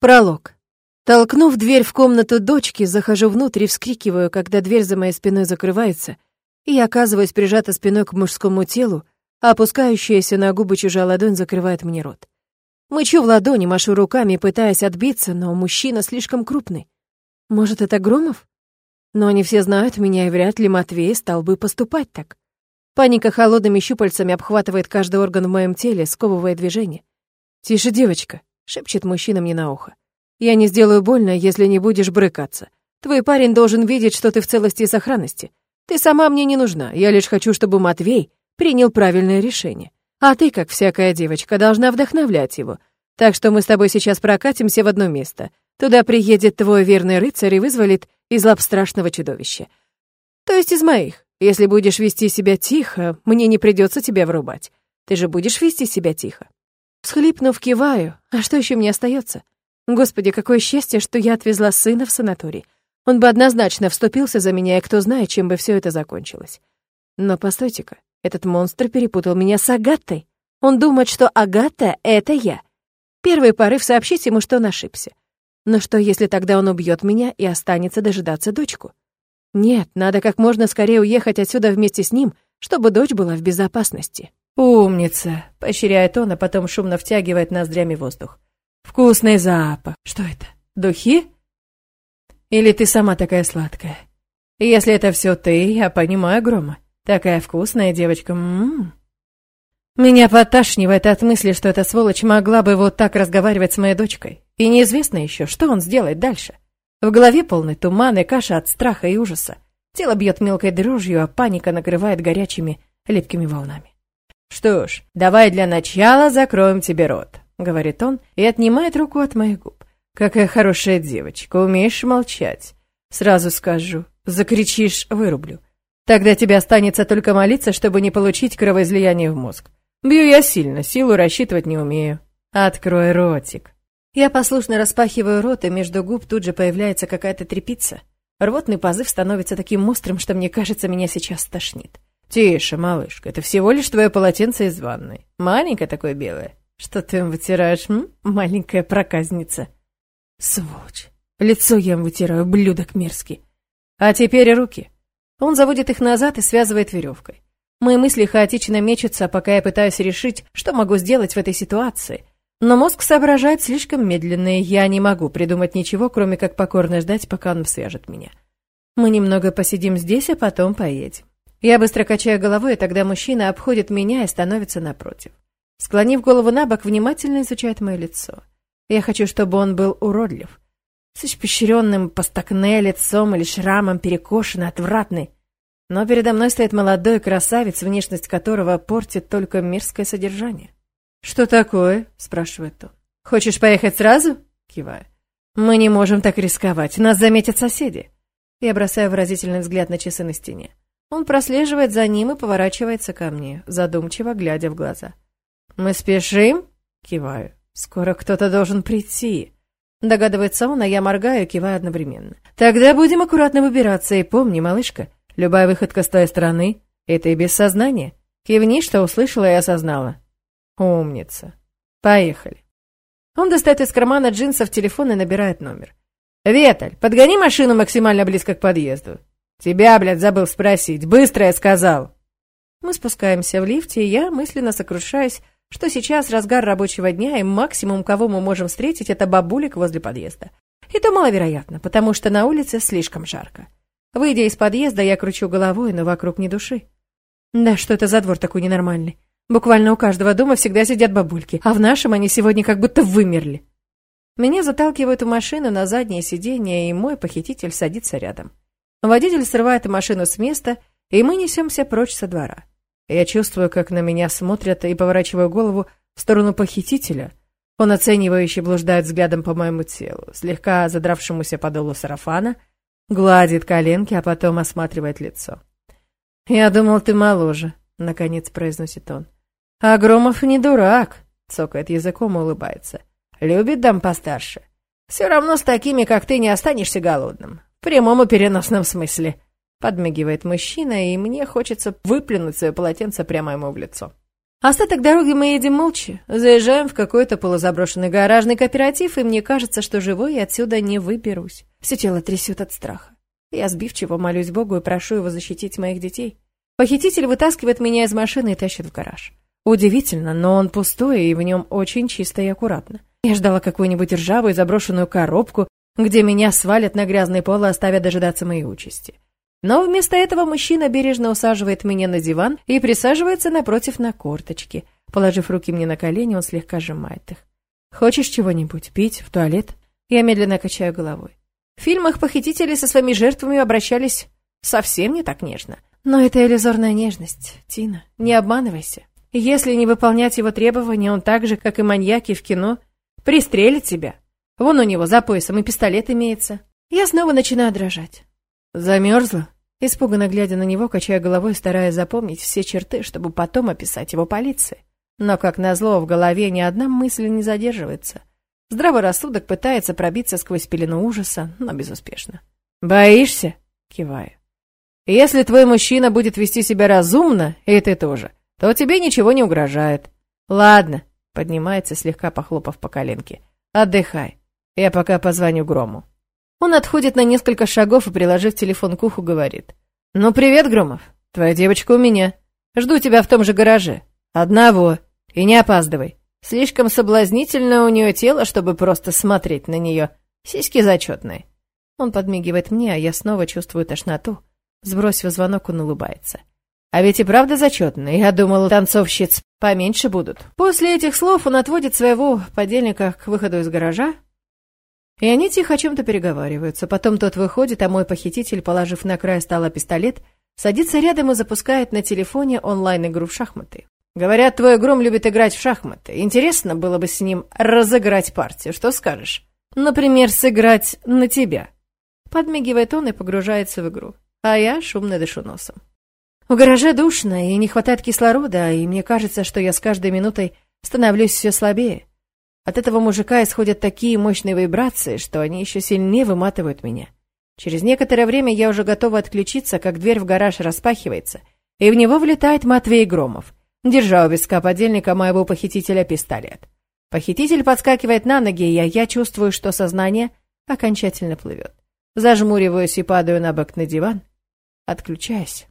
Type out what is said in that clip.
Пролог. Толкнув дверь в комнату дочки, захожу внутрь и вскрикиваю, когда дверь за моей спиной закрывается, и я оказываюсь прижата спиной к мужскому телу, а опускающаяся на губы чужая ладонь закрывает мне рот. Мычу в ладони, машу руками, пытаясь отбиться, но мужчина слишком крупный. Может, это Громов? Но они все знают меня, и вряд ли Матвей стал бы поступать так. Паника холодными щупальцами обхватывает каждый орган в моем теле, сковывая движение. «Тише, девочка», шепчет мужчина мне на ухо. Я не сделаю больно, если не будешь брыкаться. Твой парень должен видеть, что ты в целости и сохранности. Ты сама мне не нужна, я лишь хочу, чтобы Матвей принял правильное решение. А ты, как всякая девочка, должна вдохновлять его. Так что мы с тобой сейчас прокатимся в одно место. Туда приедет твой верный рыцарь и вызволит из лап страшного чудовища. То есть из моих. Если будешь вести себя тихо, мне не придется тебя врубать. Ты же будешь вести себя тихо. Схлипнув, киваю. А что еще мне остается? Господи, какое счастье, что я отвезла сына в санаторий. Он бы однозначно вступился за меня, и кто знает, чем бы все это закончилось. Но постойте-ка, этот монстр перепутал меня с Агатой. Он думает, что Агата — это я. Первый порыв сообщить ему, что он ошибся. Но что, если тогда он убьет меня и останется дожидаться дочку? Нет, надо как можно скорее уехать отсюда вместе с ним, чтобы дочь была в безопасности. «Умница!» — поощряет он, а потом шумно втягивает ноздрями воздух. «Вкусный запах! Что это? Духи? Или ты сама такая сладкая? Если это все ты, я понимаю, Грома. Такая вкусная девочка. М -м -м. Меня подташнивает от мысли, что эта сволочь могла бы вот так разговаривать с моей дочкой. И неизвестно еще, что он сделает дальше. В голове полный туман и каша от страха и ужаса. Тело бьет мелкой дрожью, а паника накрывает горячими, липкими волнами. «Что ж, давай для начала закроем тебе рот», — говорит он и отнимает руку от моих губ. «Какая хорошая девочка, умеешь молчать. Сразу скажу, закричишь — вырублю. Тогда тебе останется только молиться, чтобы не получить кровоизлияние в мозг. Бью я сильно, силу рассчитывать не умею. Открой ротик». Я послушно распахиваю рот, и между губ тут же появляется какая-то трепица. Рвотный позыв становится таким острым, что мне кажется, меня сейчас стошнит. «Тише, малышка, это всего лишь твое полотенце из ванной. Маленькое такое белое. Что ты им вытираешь, м? маленькая проказница?» «Сволочь! Лицо я им вытираю, блюдок мерзкий. А теперь руки». Он заводит их назад и связывает веревкой. Мои мысли хаотично мечутся, пока я пытаюсь решить, что могу сделать в этой ситуации. Но мозг соображает слишком медленно, и я не могу придумать ничего, кроме как покорно ждать, пока он свяжет меня. Мы немного посидим здесь, а потом поедем. Я быстро качаю головой, и тогда мужчина обходит меня и становится напротив. Склонив голову на бок, внимательно изучает мое лицо. Я хочу, чтобы он был уродлив. С испещренным постакне лицом или шрамом перекошенный, отвратный. Но передо мной стоит молодой красавец, внешность которого портит только мирское содержание. «Что такое?» — спрашивает он. «Хочешь поехать сразу?» — киваю. «Мы не можем так рисковать, нас заметят соседи». Я бросаю выразительный взгляд на часы на стене. Он прослеживает за ним и поворачивается ко мне, задумчиво глядя в глаза. «Мы спешим?» — киваю. «Скоро кто-то должен прийти». Догадывается он, а я моргаю, киваю одновременно. «Тогда будем аккуратно выбираться, и помни, малышка, любая выходка с той стороны — это и без сознания. Кивни, что услышала и осознала». «Умница. Поехали». Он достает из кармана джинсов телефон и набирает номер. «Веталь, подгони машину максимально близко к подъезду. «Тебя, блядь, забыл спросить. Быстро я сказал!» Мы спускаемся в лифте, и я мысленно сокрушаюсь, что сейчас разгар рабочего дня, и максимум, кого мы можем встретить, это бабулик возле подъезда. И то маловероятно, потому что на улице слишком жарко. Выйдя из подъезда, я кручу головой, но вокруг ни души. Да что это за двор такой ненормальный? Буквально у каждого дома всегда сидят бабульки, а в нашем они сегодня как будто вымерли. Меня заталкивают в машину на заднее сиденье, и мой похититель садится рядом. Водитель срывает машину с места, и мы несемся прочь со двора. Я чувствую, как на меня смотрят, и поворачиваю голову в сторону похитителя. Он оценивающе блуждает взглядом по моему телу, слегка задравшемуся подолу сарафана, гладит коленки, а потом осматривает лицо. «Я думал, ты моложе», — наконец произносит он. «А Громов не дурак», — цокает языком и улыбается. «Любит дам постарше. Все равно с такими, как ты, не останешься голодным. В прямом и переносном смысле. Подмигивает мужчина, и мне хочется выплюнуть свое полотенце прямо ему в лицо. Остаток дороги мы едем молча, заезжаем в какой-то полузаброшенный гаражный кооператив, и мне кажется, что живой я отсюда не выберусь. Все тело трясет от страха. Я сбивчиво молюсь Богу и прошу его защитить моих детей. Похититель вытаскивает меня из машины и тащит в гараж. Удивительно, но он пустой, и в нем очень чисто и аккуратно. Я ждала какую-нибудь ржавую заброшенную коробку, где меня свалят на грязный пол и оставят дожидаться моей участи. Но вместо этого мужчина бережно усаживает меня на диван и присаживается напротив на корточки. Положив руки мне на колени, он слегка сжимает их. «Хочешь чего-нибудь? Пить? В туалет?» Я медленно качаю головой. В фильмах похитители со своими жертвами обращались совсем не так нежно. Но это иллюзорная нежность, Тина. Не обманывайся. Если не выполнять его требования, он так же, как и маньяки в кино, пристрелит тебя. Вон у него за поясом и пистолет имеется. Я снова начинаю дрожать. Замерзла? Испуганно глядя на него, качая головой, стараясь запомнить все черты, чтобы потом описать его полиции. Но, как назло, в голове ни одна мысль не задерживается. Здравый рассудок пытается пробиться сквозь пелену ужаса, но безуспешно. «Боишься?» — киваю. «Если твой мужчина будет вести себя разумно, и ты тоже, то тебе ничего не угрожает. Ладно», — поднимается, слегка похлопав по коленке. «Отдыхай. Я пока позвоню Грому». Он отходит на несколько шагов и, приложив телефон к уху, говорит. «Ну, привет, Громов. Твоя девочка у меня. Жду тебя в том же гараже. Одного. И не опаздывай. Слишком соблазнительно у нее тело, чтобы просто смотреть на нее. Сиськи зачетные». Он подмигивает мне, а я снова чувствую тошноту. Сбросив звонок, он улыбается. А ведь и правда зачетные. Я думал, танцовщиц поменьше будут. После этих слов он отводит своего подельника к выходу из гаража, и они тихо о чем-то переговариваются. Потом тот выходит, а мой похититель, положив на край стола пистолет, садится рядом и запускает на телефоне онлайн-игру в шахматы. Говорят, твой гром любит играть в шахматы. Интересно было бы с ним разыграть партию. Что скажешь? Например, сыграть на тебя. Подмигивает он и погружается в игру. А я шумно дышу носом. В гараже душно, и не хватает кислорода, и мне кажется, что я с каждой минутой становлюсь все слабее. От этого мужика исходят такие мощные вибрации, что они еще сильнее выматывают меня. Через некоторое время я уже готова отключиться, как дверь в гараж распахивается, и в него влетает Матвей Громов, держа у виска подельника моего похитителя пистолет. Похититель подскакивает на ноги, и я, я чувствую, что сознание окончательно плывет. Зажмуриваюсь и падаю на бок на диван, отключаюсь.